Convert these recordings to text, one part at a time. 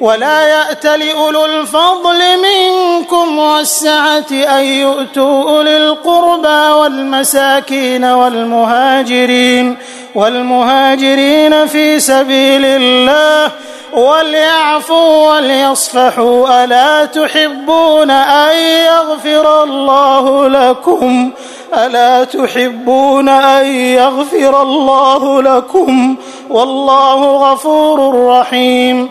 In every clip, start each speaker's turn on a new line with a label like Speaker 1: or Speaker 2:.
Speaker 1: ولا يأت لأولو الفضل منكم والسعة أن يؤتوا أولي القربى والمساكين والمهاجرين والمهاجرين في سبيل الله وليعفوا وليصفحوا ألا تحبون أن يغفر الله لكم ألا تحبون أن يغفر الله لكم والله غفور رحيم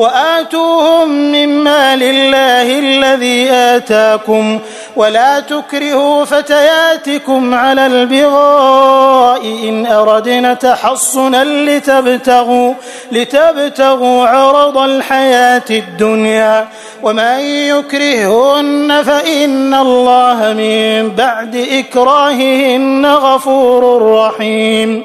Speaker 1: وآتوهم من مال الله الذي آتاكم ولا تكرهوا فتياتكم على البغاء إن أردنا تحصنا لتبتغوا, لتبتغوا عرض الحياة الدنيا ومن يكرهن فإن الله من بعد إكراههن غفور رحيم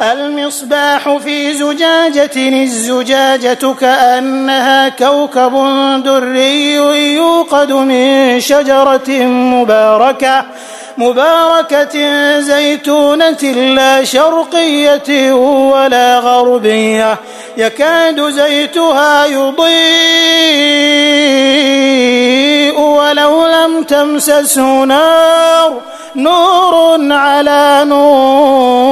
Speaker 1: المصباح في زجاجة الزجاجة كأنها كوكب دري يوقد من شجرة مباركة مباركة زيتونة لا شرقية ولا غربية يكاد زيتها يضيء ولو لم تمسسه نار نور على نور.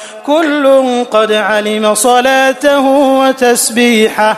Speaker 1: كل قد علم صلاته وتسبيحه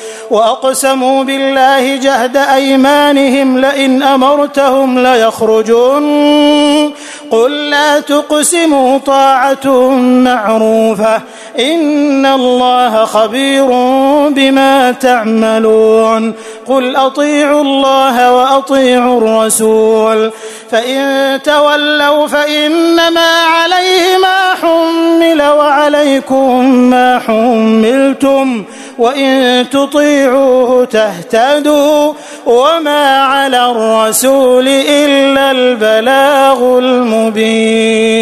Speaker 1: وأقسموا بالله جهد أيمانهم لئن أمرتهم ليخرجون. قل لا تقسموا طاعة معروفة. إن الله خبير بما تعملون. قل أطيعوا الله وأطيعوا الرسول. فإن تولوا فإنما عليه ما حمل وعليكم ما حملتم. وإن تطيعوه تهتدوا وما على الرسول إلا البلاغ المبين.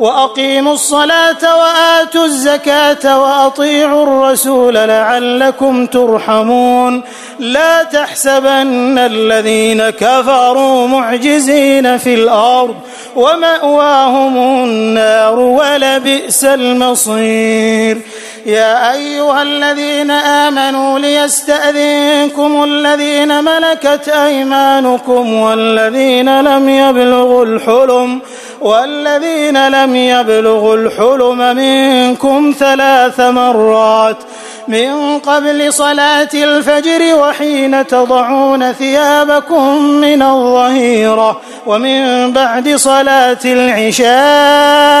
Speaker 1: وأقيموا الصلاة وآتوا الزكاة وأطيعوا الرسول لعلكم ترحمون. لا تحسبن الذين كفروا معجزين في الأرض ومأواهم النار ولبئس المصير. يا أيها الذين آمنوا ليستأذنكم الذين ملكت أيمانكم والذين لم يبلغوا الحلم والذين لم يبلغوا الحلم منكم ثلاث مرات من قبل صلاة الفجر وحين تضعون ثيابكم من الظهيرة ومن بعد صلاة العشاء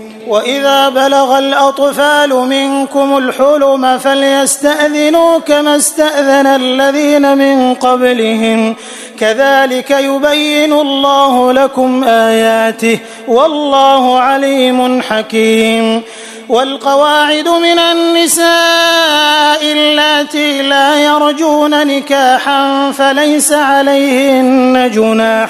Speaker 1: واذا بلغ الاطفال منكم الحلم فليستاذنوا كما استاذن الذين من قبلهم كذلك يبين الله لكم اياته والله عليم حكيم والقواعد من النساء اللاتي لا يرجون نكاحا فليس عليهن جناح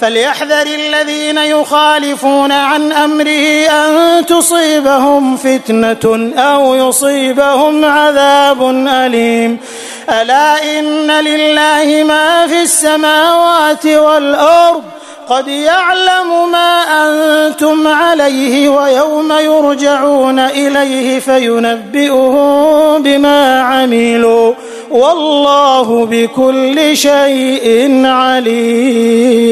Speaker 1: فليحذر الذين يخالفون عن امره ان تصيبهم فتنه أو يصيبهم عذاب اليم الا ان لله ما في السماوات والارض قد يعلم ما أنتم عليه ويوم يرجعون اليه فينبئهم بما عملوا والله بكل شيء عليم.